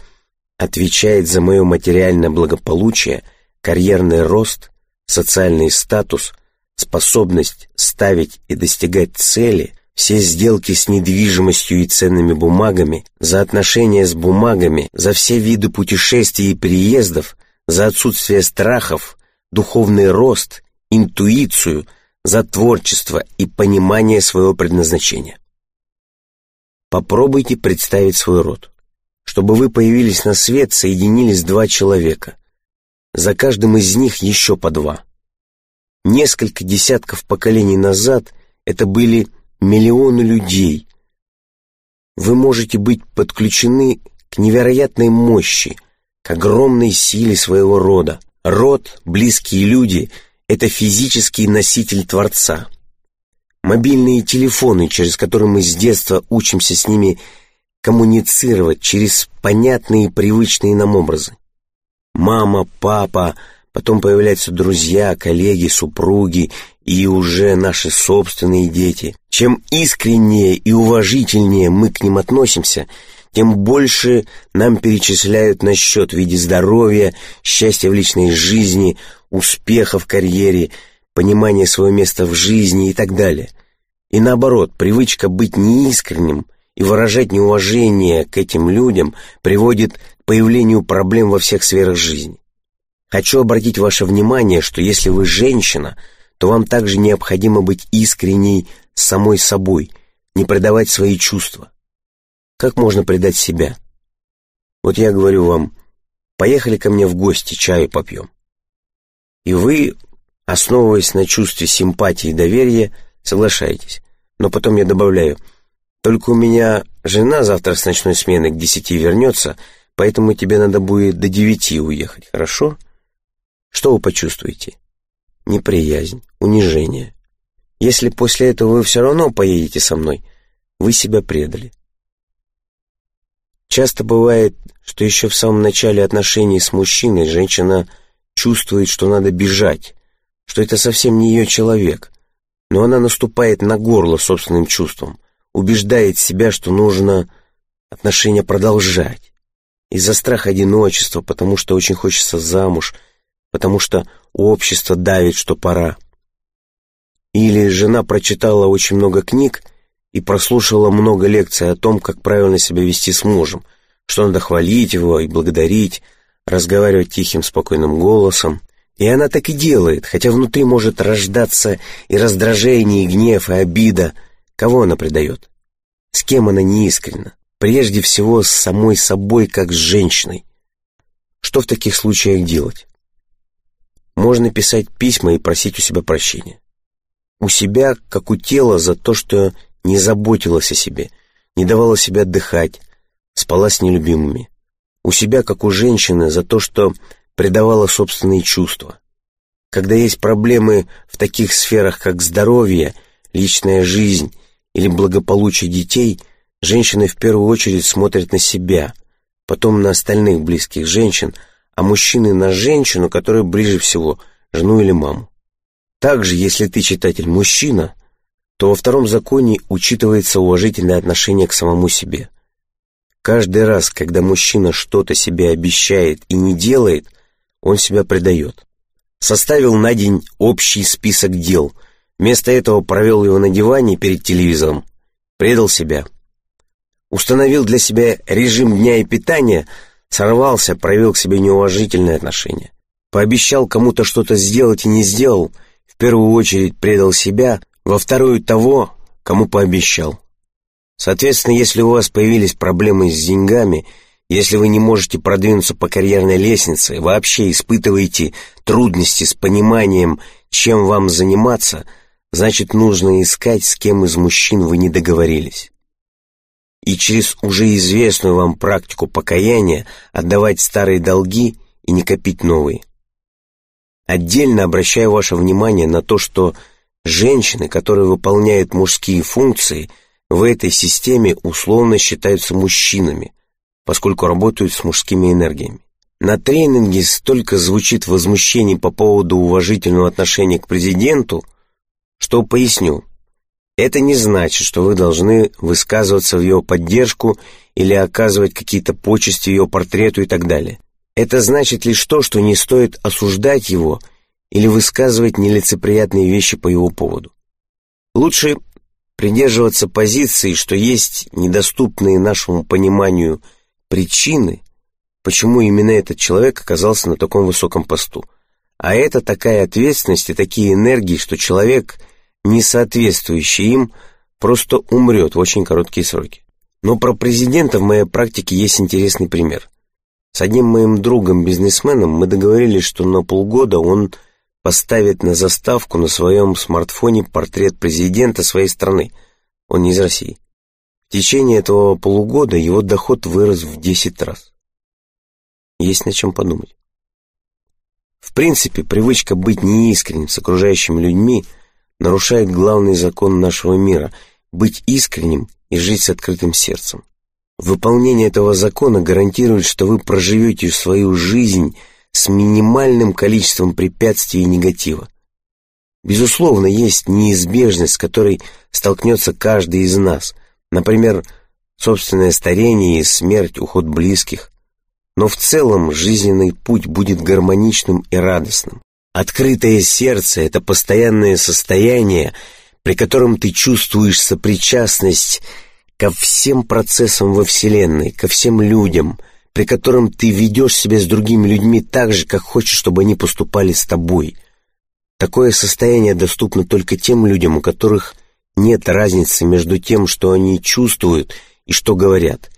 отвечает за мое материальное благополучие, карьерный рост, социальный статус, способность ставить и достигать цели, все сделки с недвижимостью и ценными бумагами, за отношения с бумагами, за все виды путешествий и переездов, за отсутствие страхов, духовный рост, интуицию, за творчество и понимание своего предназначения. Попробуйте представить свой род. Чтобы вы появились на свет, соединились два человека. За каждым из них еще по два. Несколько десятков поколений назад это были миллионы людей. Вы можете быть подключены к невероятной мощи, к огромной силе своего рода. Род, близкие люди — это физический носитель Творца — мобильные телефоны, через которые мы с детства учимся с ними коммуницировать через понятные и привычные нам образы. Мама, папа, потом появляются друзья, коллеги, супруги и уже наши собственные дети. Чем искреннее и уважительнее мы к ним относимся, тем больше нам перечисляют на счет в виде здоровья, счастья в личной жизни, успеха в карьере – понимание своего места в жизни и так далее. И наоборот, привычка быть неискренним и выражать неуважение к этим людям приводит к появлению проблем во всех сферах жизни. Хочу обратить ваше внимание, что если вы женщина, то вам также необходимо быть искренней самой собой, не предавать свои чувства. Как можно предать себя? Вот я говорю вам, поехали ко мне в гости, чаю попьем. И вы основываясь на чувстве симпатии и доверия, соглашаетесь. Но потом я добавляю, только у меня жена завтра с ночной смены к десяти вернется, поэтому тебе надо будет до девяти уехать, хорошо? Что вы почувствуете? Неприязнь, унижение. Если после этого вы все равно поедете со мной, вы себя предали. Часто бывает, что еще в самом начале отношений с мужчиной женщина чувствует, что надо бежать, что это совсем не ее человек, но она наступает на горло собственным чувством, убеждает себя, что нужно отношения продолжать. Из-за страха одиночества, потому что очень хочется замуж, потому что общество давит, что пора. Или жена прочитала очень много книг и прослушала много лекций о том, как правильно себя вести с мужем, что надо хвалить его и благодарить, разговаривать тихим, спокойным голосом, и она так и делает, хотя внутри может рождаться и раздражение, и гнев, и обида. Кого она предает? С кем она неискренна? Прежде всего, с самой собой, как с женщиной. Что в таких случаях делать? Можно писать письма и просить у себя прощения. У себя, как у тела, за то, что не заботилась о себе, не давала себе отдыхать, спала с нелюбимыми. У себя, как у женщины, за то, что предавала собственные чувства. Когда есть проблемы в таких сферах, как здоровье, личная жизнь или благополучие детей, женщины в первую очередь смотрят на себя, потом на остальных близких женщин, а мужчины на женщину, которая ближе всего, жену или маму. Также, если ты, читатель, мужчина, то во втором законе учитывается уважительное отношение к самому себе. Каждый раз, когда мужчина что-то себе обещает и не делает – он себя предает. Составил на день общий список дел. Вместо этого провел его на диване перед телевизором. Предал себя. Установил для себя режим дня и питания, сорвался, проявил к себе неуважительное отношение. Пообещал кому-то что-то сделать и не сделал, в первую очередь предал себя, во вторую того, кому пообещал. Соответственно, если у вас появились проблемы с деньгами – если вы не можете продвинуться по карьерной лестнице, вообще испытываете трудности с пониманием, чем вам заниматься, значит, нужно искать, с кем из мужчин вы не договорились. И через уже известную вам практику покаяния отдавать старые долги и не копить новые. Отдельно обращаю ваше внимание на то, что женщины, которые выполняют мужские функции, в этой системе условно считаются мужчинами – поскольку работают с мужскими энергиями. На тренинге столько звучит возмущений по поводу уважительного отношения к президенту, что поясню. Это не значит, что вы должны высказываться в его поддержку или оказывать какие-то почести ее портрету и так далее. Это значит лишь то, что не стоит осуждать его или высказывать нелицеприятные вещи по его поводу. Лучше придерживаться позиции, что есть недоступные нашему пониманию причины, почему именно этот человек оказался на таком высоком посту. А это такая ответственность и такие энергии, что человек, не соответствующий им, просто умрет в очень короткие сроки. Но про президента в моей практике есть интересный пример. С одним моим другом-бизнесменом мы договорились, что на полгода он поставит на заставку на своем смартфоне портрет президента своей страны. Он не из России. В течение этого полугода его доход вырос в 10 раз. Есть над чем подумать. В принципе, привычка быть неискренним с окружающими людьми нарушает главный закон нашего мира – быть искренним и жить с открытым сердцем. Выполнение этого закона гарантирует, что вы проживете свою жизнь с минимальным количеством препятствий и негатива. Безусловно, есть неизбежность, с которой столкнется каждый из нас, например, собственное старение и смерть, уход близких. Но в целом жизненный путь будет гармоничным и радостным. Открытое сердце – это постоянное состояние, при котором ты чувствуешь сопричастность ко всем процессам во Вселенной, ко всем людям, при котором ты ведешь себя с другими людьми так же, как хочешь, чтобы они поступали с тобой. Такое состояние доступно только тем людям, у которых нет разницы между тем, что они чувствуют и что говорят,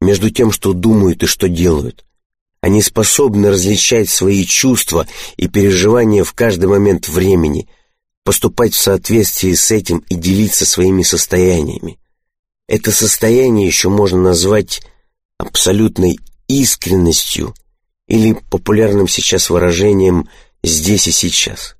между тем, что думают и что делают. Они способны различать свои чувства и переживания в каждый момент времени, поступать в соответствии с этим и делиться своими состояниями. Это состояние еще можно назвать абсолютной искренностью или популярным сейчас выражением «здесь и сейчас».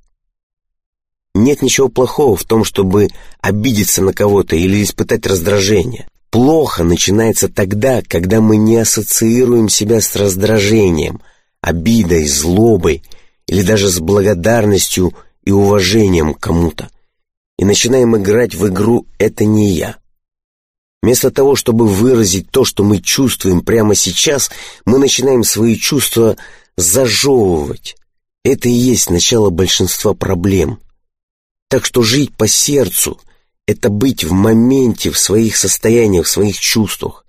Нет ничего плохого в том, чтобы обидеться на кого-то или испытать раздражение. Плохо начинается тогда, когда мы не ассоциируем себя с раздражением, обидой, злобой или даже с благодарностью и уважением к кому-то. И начинаем играть в игру «это не я». Вместо того, чтобы выразить то, что мы чувствуем прямо сейчас, мы начинаем свои чувства зажевывать. Это и есть начало большинства проблем. Так что жить по сердцу — это быть в моменте, в своих состояниях, в своих чувствах.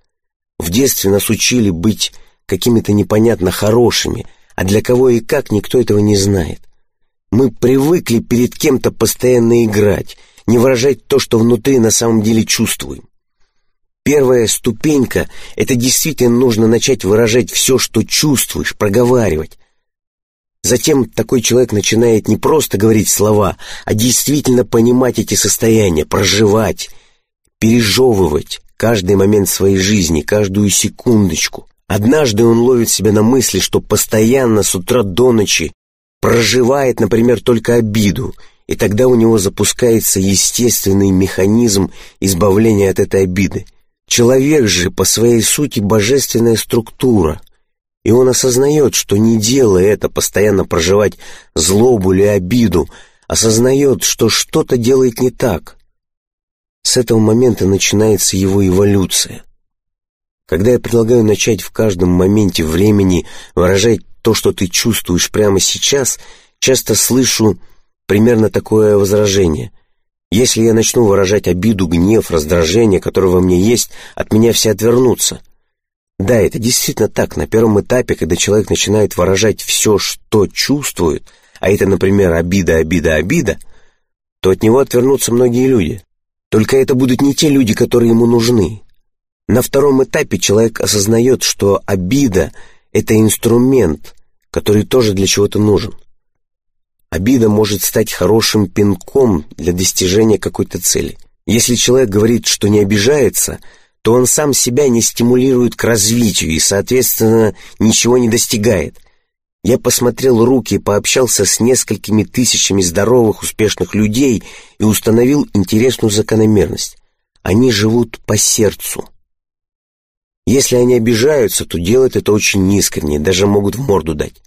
В детстве нас учили быть какими-то непонятно хорошими, а для кого и как никто этого не знает. Мы привыкли перед кем-то постоянно играть, не выражать то, что внутри на самом деле чувствуем. Первая ступенька — это действительно нужно начать выражать все, что чувствуешь, проговаривать. Затем такой человек начинает не просто говорить слова, а действительно понимать эти состояния, проживать, пережевывать каждый момент своей жизни, каждую секундочку. Однажды он ловит себя на мысли, что постоянно с утра до ночи проживает, например, только обиду, и тогда у него запускается естественный механизм избавления от этой обиды — Человек же по своей сути божественная структура, и он осознает, что не делая это, постоянно проживать злобу или обиду, осознает, что что-то делает не так. С этого момента начинается его эволюция. Когда я предлагаю начать в каждом моменте времени выражать то, что ты чувствуешь прямо сейчас, часто слышу примерно такое возражение. Если я начну выражать обиду, гнев, раздражение, которое во мне есть, от меня все отвернутся. Да, это действительно так. На первом этапе, когда человек начинает выражать все, что чувствует, а это, например, обида, обида, обида, то от него отвернутся многие люди. Только это будут не те люди, которые ему нужны. На втором этапе человек осознает, что обида — это инструмент, который тоже для чего-то нужен. Обида может стать хорошим пинком для достижения какой-то цели. Если человек говорит, что не обижается, то он сам себя не стимулирует к развитию и, соответственно, ничего не достигает. Я посмотрел руки и пообщался с несколькими тысячами здоровых, успешных людей и установил интересную закономерность. Они живут по сердцу. Если они обижаются, то делают это очень искренне, даже могут в морду дать.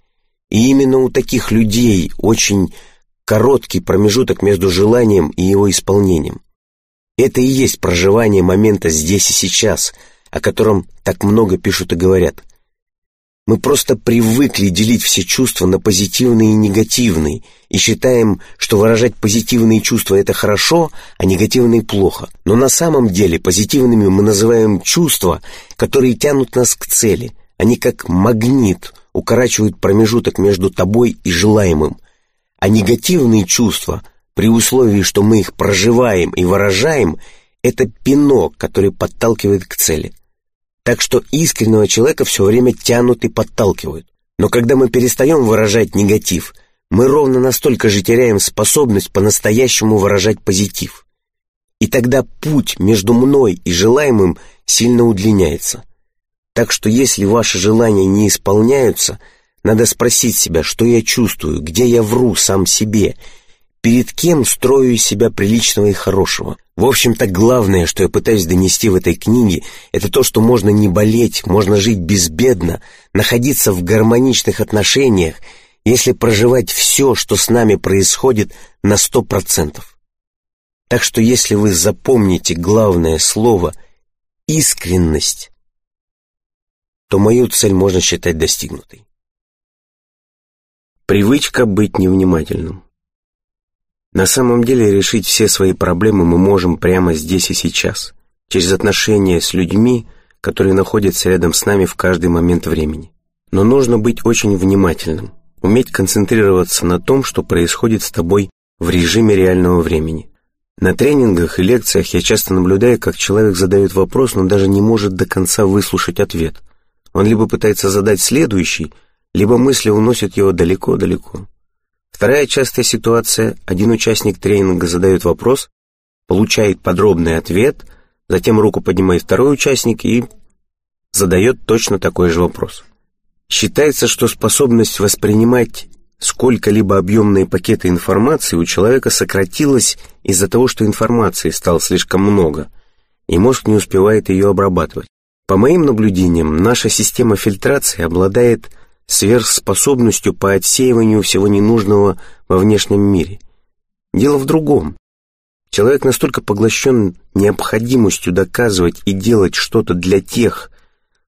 И именно у таких людей очень короткий промежуток между желанием и его исполнением. Это и есть проживание момента здесь и сейчас, о котором так много пишут и говорят. Мы просто привыкли делить все чувства на позитивные и негативные и считаем, что выражать позитивные чувства – это хорошо, а негативные – плохо. Но на самом деле позитивными мы называем чувства, которые тянут нас к цели. Они как магнит укорачивают промежуток между тобой и желаемым. А негативные чувства, при условии, что мы их проживаем и выражаем, это пинок, который подталкивает к цели – так что искреннего человека все время тянут и подталкивают. Но когда мы перестаем выражать негатив, мы ровно настолько же теряем способность по-настоящему выражать позитив. И тогда путь между мной и желаемым сильно удлиняется. Так что если ваши желания не исполняются, надо спросить себя, что я чувствую, где я вру сам себе, перед кем строю из себя приличного и хорошего. В общем-то, главное, что я пытаюсь донести в этой книге, это то, что можно не болеть, можно жить безбедно, находиться в гармоничных отношениях, если проживать все, что с нами происходит, на сто процентов. Так что если вы запомните главное слово «искренность», то мою цель можно считать достигнутой. Привычка быть невнимательным. На самом деле решить все свои проблемы мы можем прямо здесь и сейчас, через отношения с людьми, которые находятся рядом с нами в каждый момент времени. Но нужно быть очень внимательным, уметь концентрироваться на том, что происходит с тобой в режиме реального времени. На тренингах и лекциях я часто наблюдаю, как человек задает вопрос, но даже не может до конца выслушать ответ. Он либо пытается задать следующий, либо мысли уносят его далеко-далеко. Вторая частая ситуация – один участник тренинга задает вопрос, получает подробный ответ, затем руку поднимает второй участник и задает точно такой же вопрос. Считается, что способность воспринимать сколько-либо объемные пакеты информации у человека сократилась из-за того, что информации стало слишком много, и мозг не успевает ее обрабатывать. По моим наблюдениям, наша система фильтрации обладает сверхспособностью по отсеиванию всего ненужного во внешнем мире. Дело в другом. Человек настолько поглощен необходимостью доказывать и делать что-то для тех,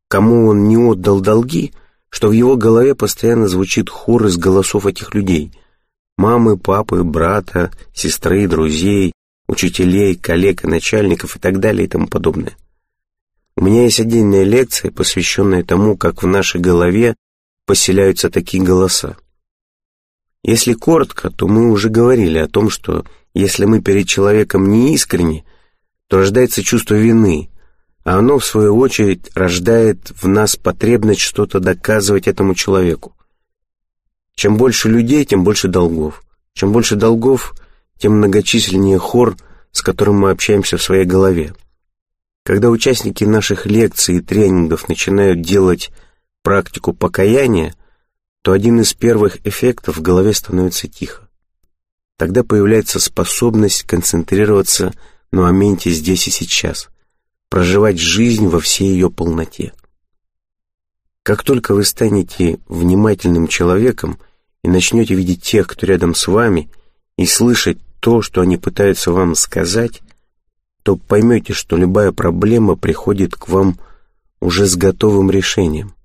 кому он не отдал долги, что в его голове постоянно звучит хор из голосов этих людей. Мамы, папы, брата, сестры, друзей, учителей, коллег и начальников и так далее и тому подобное. У меня есть отдельная лекция, посвященная тому, как в нашей голове поселяются такие голоса. Если коротко, то мы уже говорили о том, что если мы перед человеком не искренни, то рождается чувство вины, а оно, в свою очередь, рождает в нас потребность что-то доказывать этому человеку. Чем больше людей, тем больше долгов. Чем больше долгов, тем многочисленнее хор, с которым мы общаемся в своей голове. Когда участники наших лекций и тренингов начинают делать практику покаяния, то один из первых эффектов в голове становится тихо. Тогда появляется способность концентрироваться на моменте здесь и сейчас, проживать жизнь во всей ее полноте. Как только вы станете внимательным человеком и начнете видеть тех, кто рядом с вами, и слышать то, что они пытаются вам сказать, то поймете, что любая проблема приходит к вам уже с готовым решением.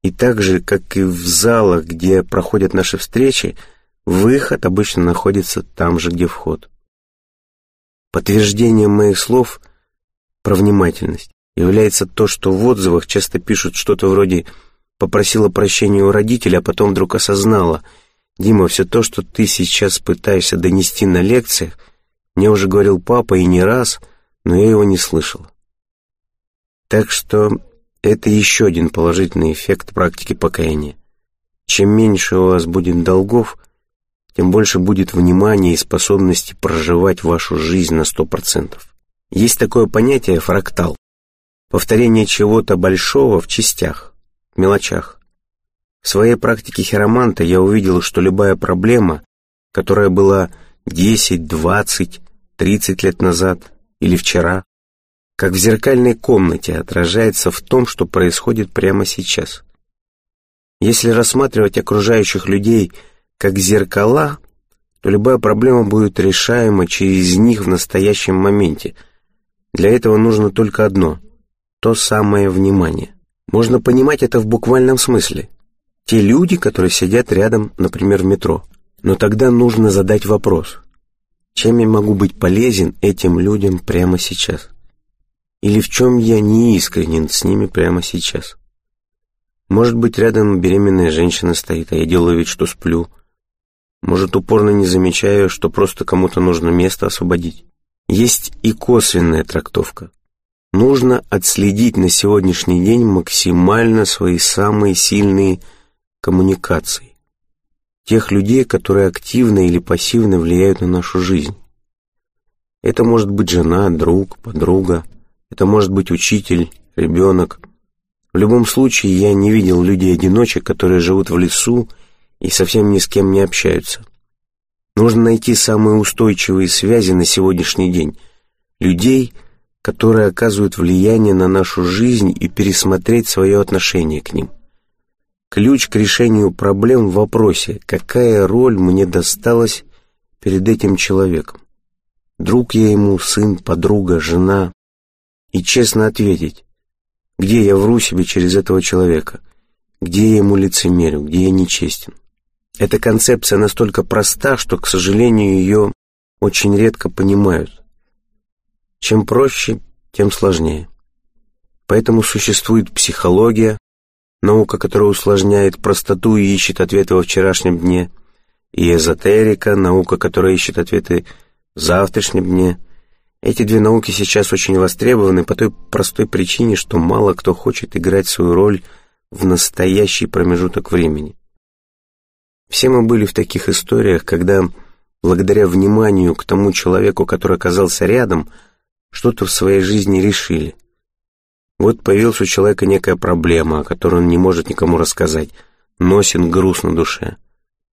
И так же, как и в залах, где проходят наши встречи, выход обычно находится там же, где вход. Подтверждением моих слов про внимательность является то, что в отзывах часто пишут что-то вроде «попросила прощения у родителей, а потом вдруг осознала, Дима, все то, что ты сейчас пытаешься донести на лекциях, мне уже говорил папа и не раз, но я его не слышал». Так что это еще один положительный эффект практики покаяния. Чем меньше у вас будет долгов, тем больше будет внимания и способности проживать вашу жизнь на сто процентов. Есть такое понятие фрактал. Повторение чего-то большого в частях, в мелочах. В своей практике хироманта я увидел, что любая проблема, которая была 10, 20, 30 лет назад или вчера, как в зеркальной комнате, отражается в том, что происходит прямо сейчас. Если рассматривать окружающих людей как зеркала, то любая проблема будет решаема через них в настоящем моменте. Для этого нужно только одно — то самое внимание. Можно понимать это в буквальном смысле. Те люди, которые сидят рядом, например, в метро. Но тогда нужно задать вопрос. Чем я могу быть полезен этим людям прямо сейчас? Или в чем я не искренен с ними прямо сейчас? Может быть, рядом беременная женщина стоит, а я делаю вид, что сплю. Может, упорно не замечаю, что просто кому-то нужно место освободить. Есть и косвенная трактовка. Нужно отследить на сегодняшний день максимально свои самые сильные коммуникации. Тех людей, которые активно или пассивно влияют на нашу жизнь. Это может быть жена, друг, подруга. Это может быть учитель, ребенок – в любом случае, я не видел людей-одиночек, которые живут в лесу и совсем ни с кем не общаются. Нужно найти самые устойчивые связи на сегодняшний день. Людей, которые оказывают влияние на нашу жизнь и пересмотреть свое отношение к ним. Ключ к решению проблем в вопросе, какая роль мне досталась перед этим человеком. Друг я ему, сын, подруга, жена. И честно ответить, где я вру себе через этого человека? Где я ему лицемерю? Где я нечестен? Эта концепция настолько проста, что, к сожалению, ее очень редко понимают. Чем проще, тем сложнее. Поэтому существует психология, наука, которая усложняет простоту и ищет ответы во вчерашнем дне, и эзотерика, наука, которая ищет ответы в завтрашнем дне – эти две науки сейчас очень востребованы по той простой причине, что мало кто хочет играть свою роль в настоящий промежуток времени. Все мы были в таких историях, когда, благодаря вниманию к тому человеку, который оказался рядом, что-то в своей жизни решили. Вот появилась у человека некая проблема, о которой он не может никому рассказать, носит груз на душе.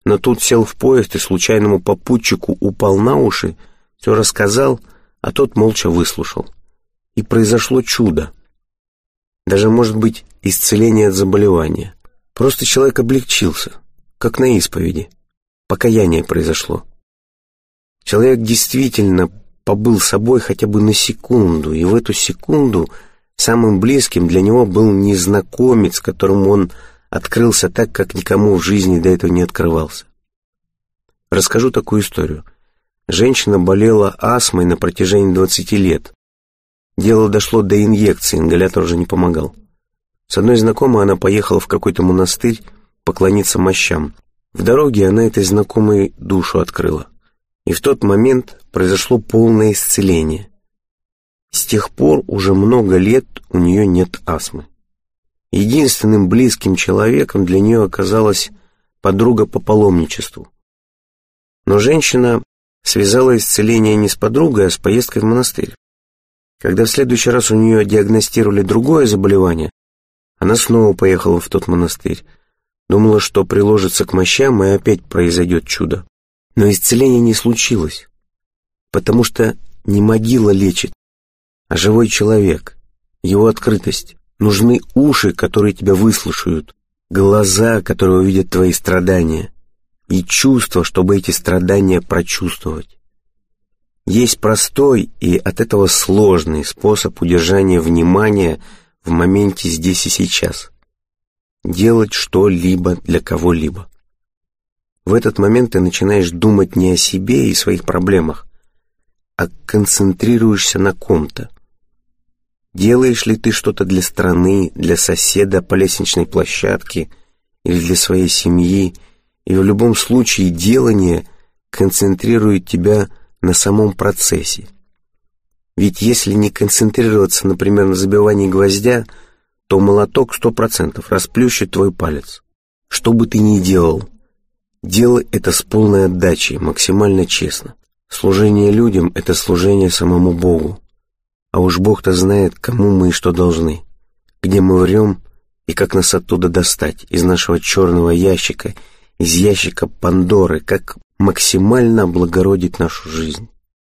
Но тут сел в поезд и случайному попутчику упал на уши, все рассказал — а тот молча выслушал. И произошло чудо. Даже, может быть, исцеление от заболевания. Просто человек облегчился, как на исповеди. Покаяние произошло. Человек действительно побыл собой хотя бы на секунду, и в эту секунду самым близким для него был незнакомец, которому он открылся так, как никому в жизни до этого не открывался. Расскажу такую историю – Женщина болела астмой на протяжении 20 лет. Дело дошло до инъекции, ингалятор уже не помогал. С одной знакомой она поехала в какой-то монастырь поклониться мощам. В дороге она этой знакомой душу открыла. И в тот момент произошло полное исцеление. С тех пор уже много лет у нее нет астмы. Единственным близким человеком для нее оказалась подруга по паломничеству. Но женщина связала исцеление не с подругой, а с поездкой в монастырь. Когда в следующий раз у нее диагностировали другое заболевание, она снова поехала в тот монастырь. Думала, что приложится к мощам, и опять произойдет чудо. Но исцеление не случилось, потому что не могила лечит, а живой человек, его открытость. Нужны уши, которые тебя выслушают, глаза, которые увидят твои страдания и чувство, чтобы эти страдания прочувствовать. Есть простой и от этого сложный способ удержания внимания в моменте здесь и сейчас. Делать что-либо для кого-либо. В этот момент ты начинаешь думать не о себе и своих проблемах, а концентрируешься на ком-то. Делаешь ли ты что-то для страны, для соседа по лестничной площадке или для своей семьи, и в любом случае делание концентрирует тебя на самом процессе. Ведь если не концентрироваться, например, на забивании гвоздя, то молоток сто процентов расплющит твой палец. Что бы ты ни делал, делай это с полной отдачей, максимально честно. Служение людям — это служение самому Богу. А уж Бог-то знает, кому мы и что должны, где мы врем и как нас оттуда достать, из нашего черного ящика — из ящика Пандоры, как максимально облагородить нашу жизнь.